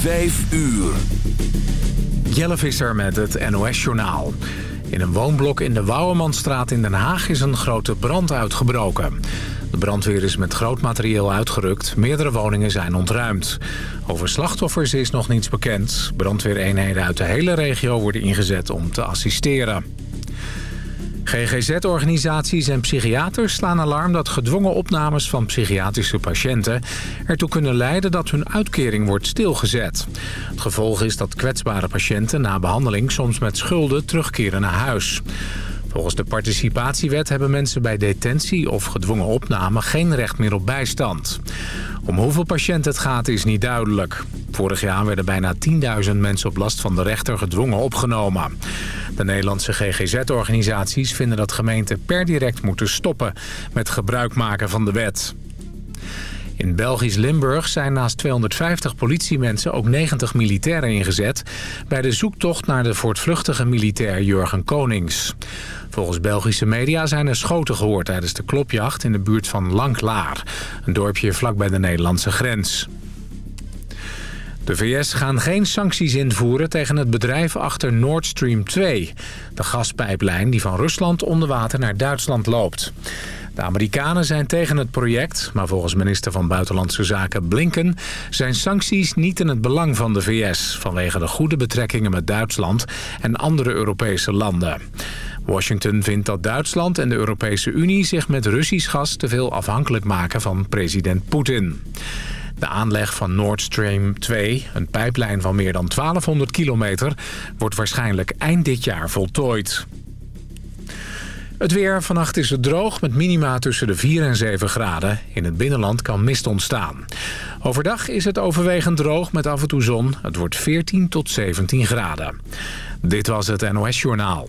Vijf uur. Jelle Visser met het NOS-journaal. In een woonblok in de Wouwermanstraat in Den Haag is een grote brand uitgebroken. De brandweer is met groot materieel uitgerukt. Meerdere woningen zijn ontruimd. Over slachtoffers is nog niets bekend. Brandweereenheden uit de hele regio worden ingezet om te assisteren. GGZ-organisaties en psychiaters slaan alarm dat gedwongen opnames van psychiatrische patiënten ertoe kunnen leiden dat hun uitkering wordt stilgezet. Het gevolg is dat kwetsbare patiënten na behandeling soms met schulden terugkeren naar huis. Volgens de participatiewet hebben mensen bij detentie of gedwongen opname geen recht meer op bijstand. Om hoeveel patiënten het gaat is niet duidelijk. Vorig jaar werden bijna 10.000 mensen op last van de rechter gedwongen opgenomen. De Nederlandse GGZ-organisaties vinden dat gemeenten per direct moeten stoppen met gebruik maken van de wet. In Belgisch Limburg zijn naast 250 politiemensen ook 90 militairen ingezet... bij de zoektocht naar de voortvluchtige militair Jurgen Konings. Volgens Belgische media zijn er schoten gehoord tijdens de klopjacht in de buurt van Lanklaar. Een dorpje vlakbij de Nederlandse grens. De VS gaan geen sancties invoeren tegen het bedrijf achter Nord Stream 2. De gaspijplijn die van Rusland onder water naar Duitsland loopt. De Amerikanen zijn tegen het project, maar volgens minister van Buitenlandse Zaken Blinken... zijn sancties niet in het belang van de VS... vanwege de goede betrekkingen met Duitsland en andere Europese landen. Washington vindt dat Duitsland en de Europese Unie zich met Russisch gas te veel afhankelijk maken van president Poetin. De aanleg van Nord Stream 2, een pijplijn van meer dan 1200 kilometer, wordt waarschijnlijk eind dit jaar voltooid. Het weer. Vannacht is het droog met minima tussen de 4 en 7 graden. In het binnenland kan mist ontstaan. Overdag is het overwegend droog met af en toe zon. Het wordt 14 tot 17 graden. Dit was het NOS Journaal.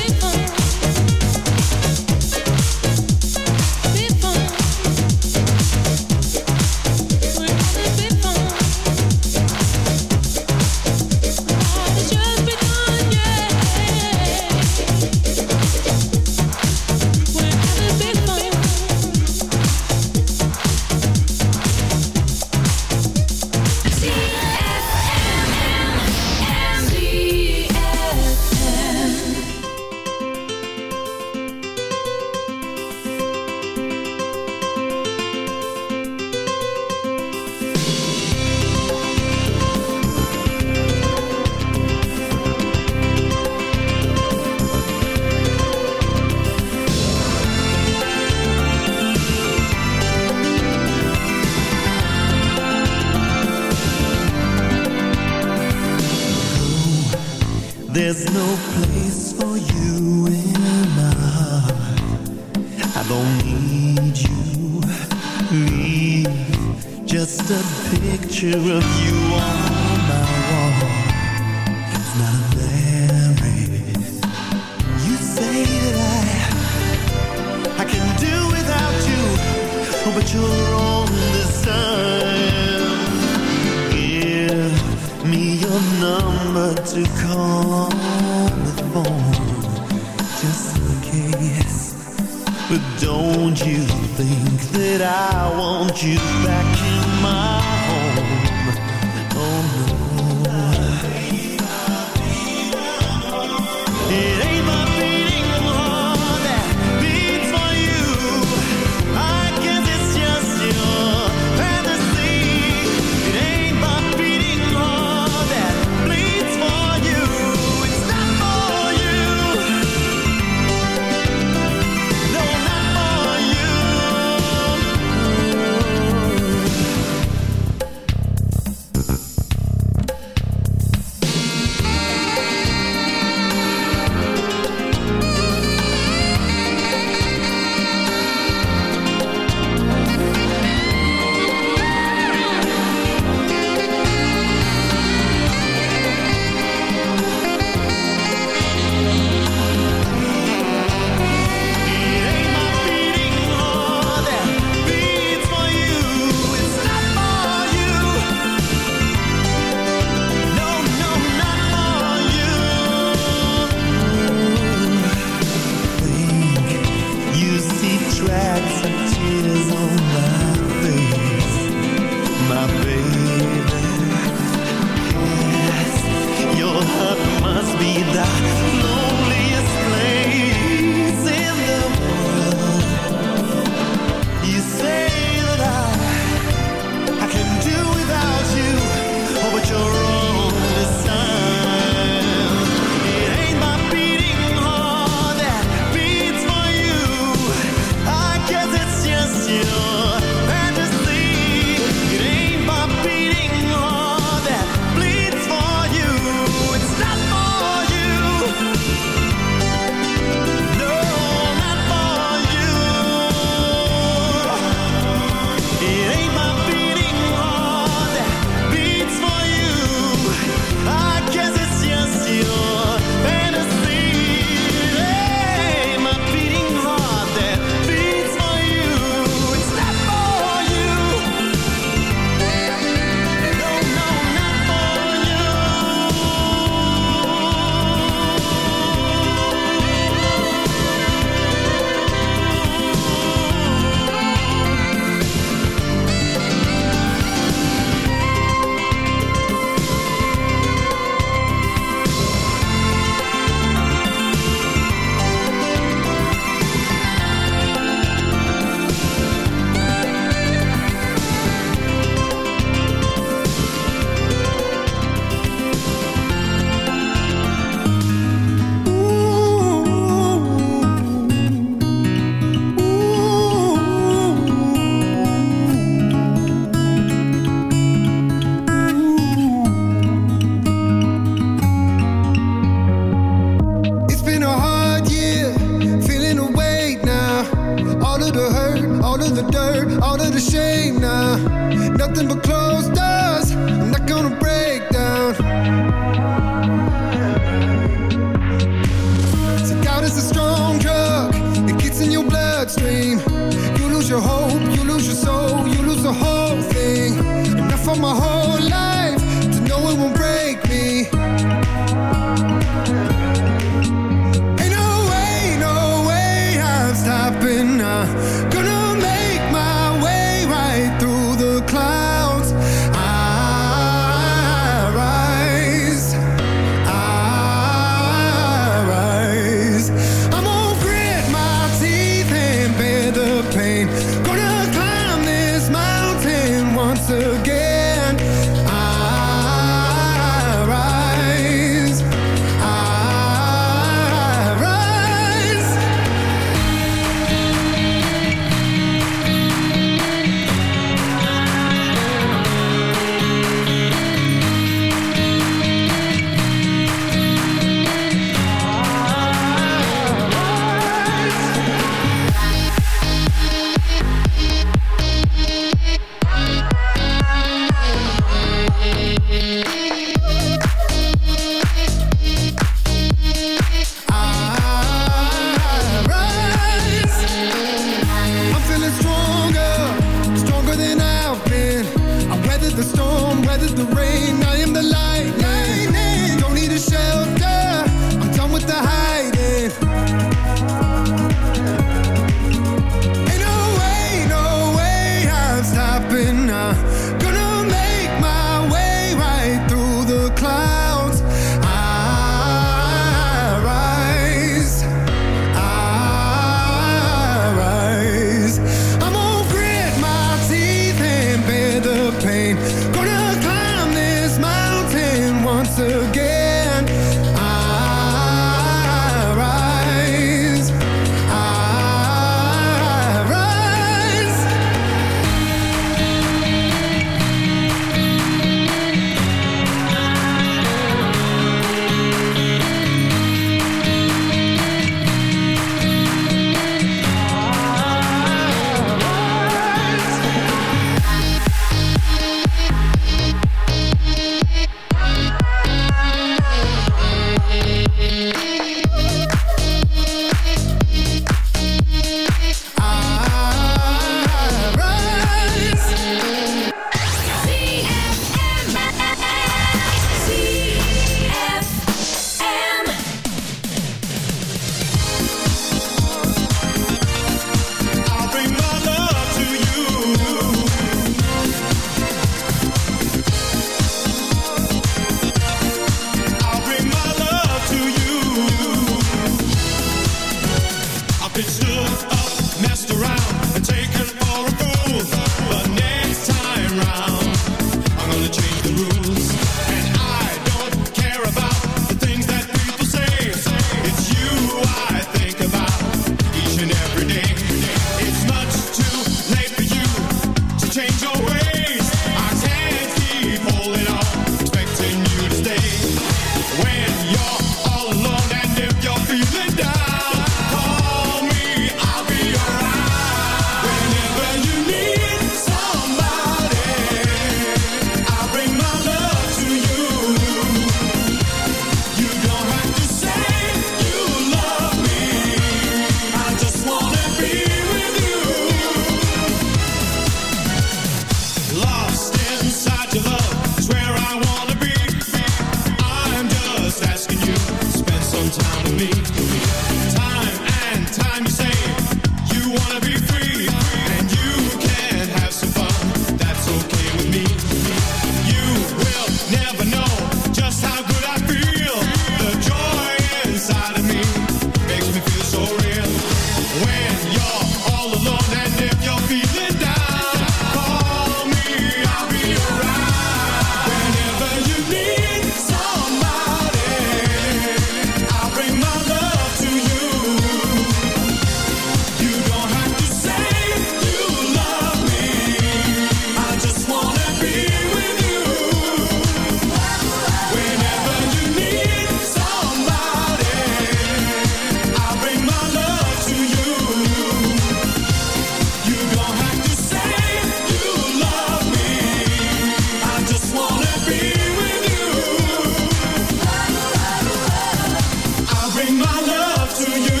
to you.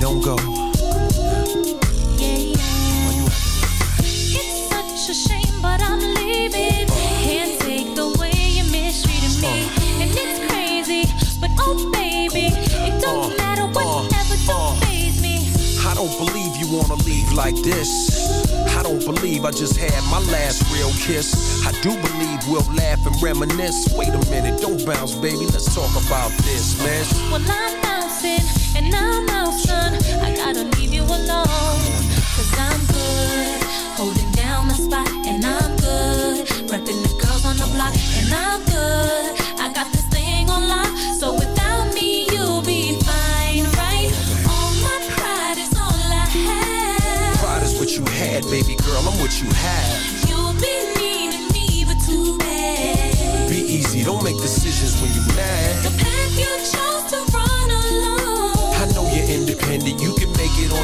don't go. Uh, uh, uh. I don't believe you wanna leave like this. I don't believe I just had my last real kiss. I do believe we'll laugh and reminisce. Wait a minute, don't bounce, baby. Let's talk about this, man. Well, I'm bouncing and son. I gotta leave you alone. Cause I'm good, holding down the spot, and I'm good. Repping the girls on the block, and I'm good. I got this thing on lock, so without me, you'll be fine, right? All my pride is all I have. Pride is what you had, baby girl. I'm what you have.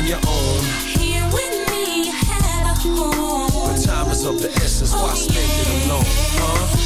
Your own. Here with me, you had a home. But time is of the essence, why spend it alone, huh?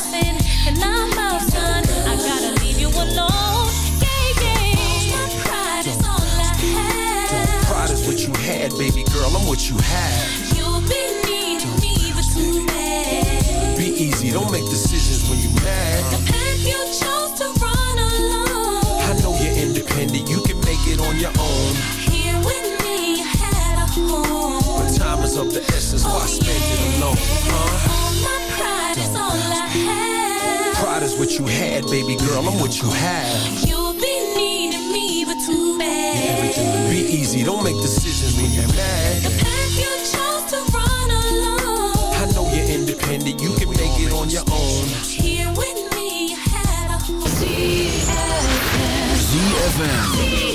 had, baby girl, I'm what you have. You'll be needing me, but too bad. Be easy, don't make decisions when you're mad. The path you chose to run alone. I know you're independent, you can make it on your own. Here with me, you had a home. But time is of the essence, why oh, spend it alone, huh? All my pride is all I have. Pride is what you had, baby girl, I'm what you have. You'll Be don't make decisions when you're mad. The path you chose to run alone. I know you're independent, you can make it on your own. Here with me, you had a home. ZFM. Taking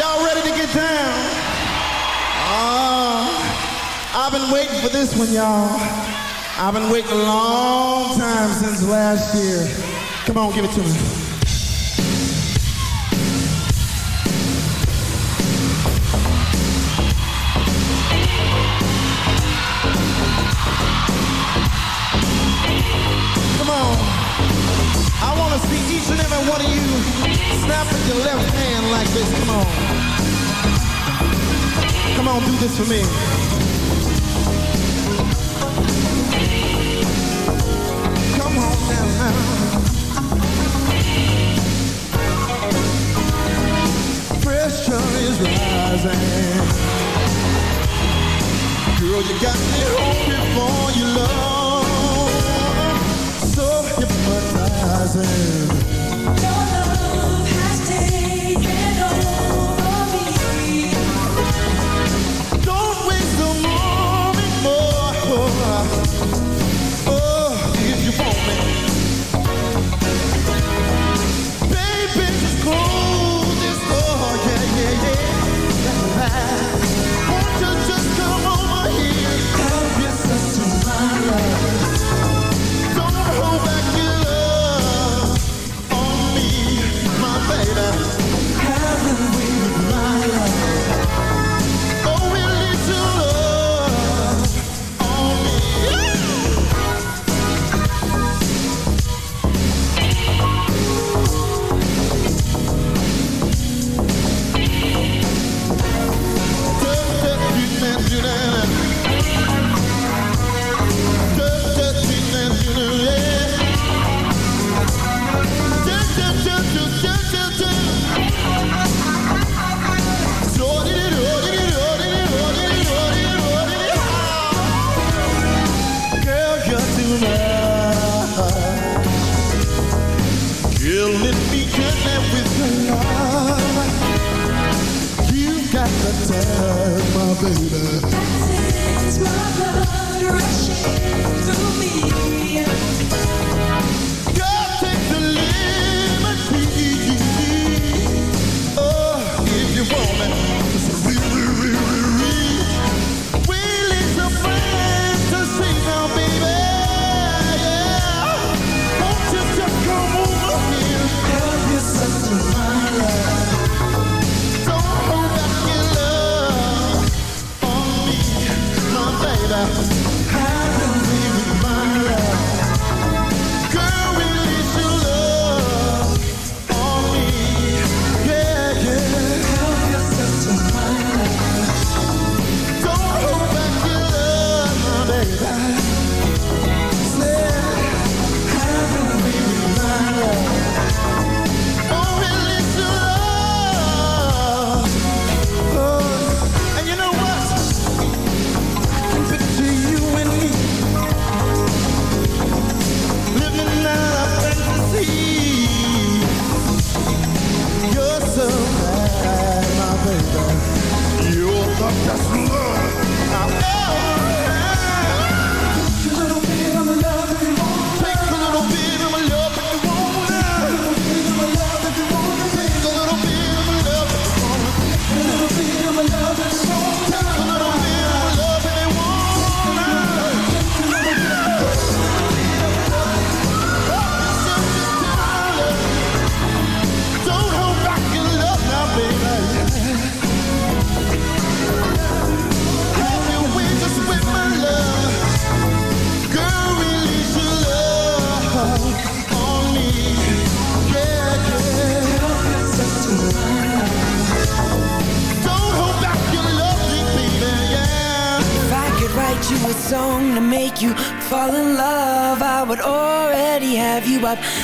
Y'all ready to get down? Oh, I've been waiting for this one, y'all. I've been waiting a long time since last year. Come on, give it to me. Of you snapping your left hand like this. Come on. Come on, do this for me. Come on now. Pressure is rising. Girl, you got me home before you love. So hypnotizing. Your love.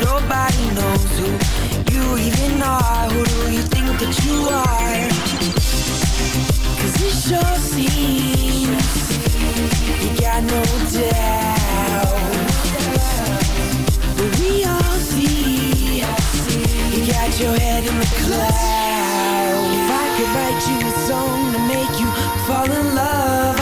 Nobody knows who you even are. Who do you think that you are? Cause it sure seems you got no doubt. But we all see you got your head in the clouds. If I could write you a song to make you fall in love,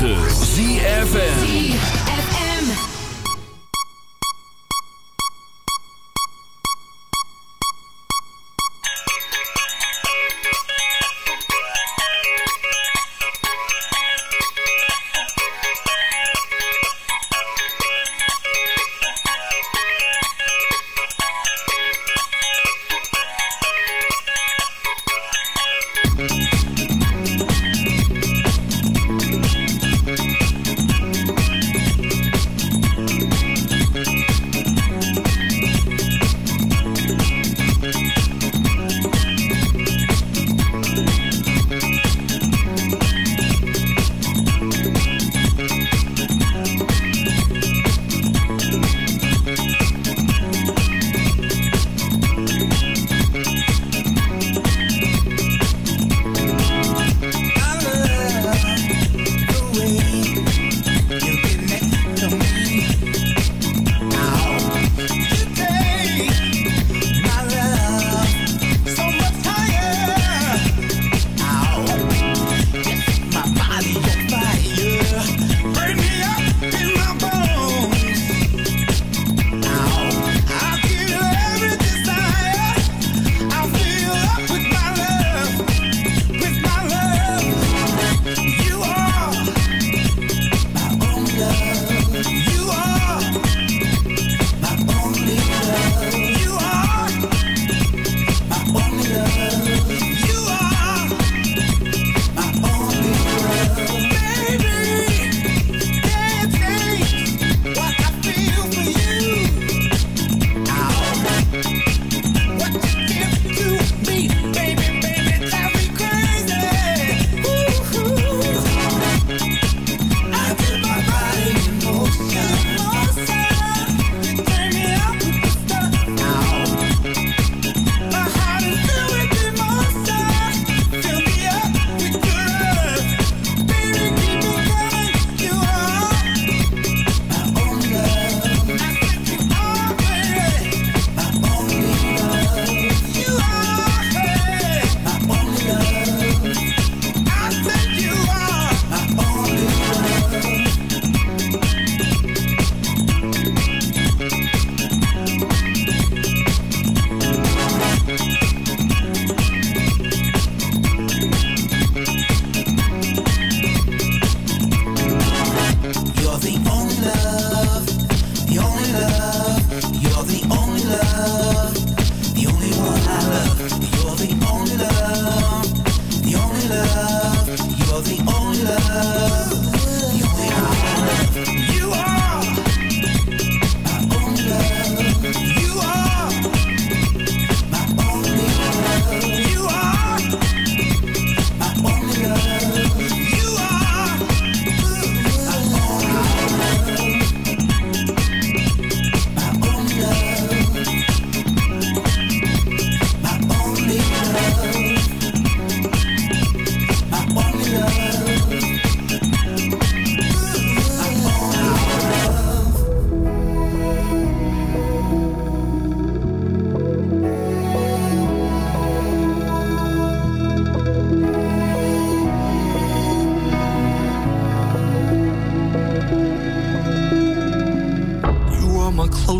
106.9 ZFM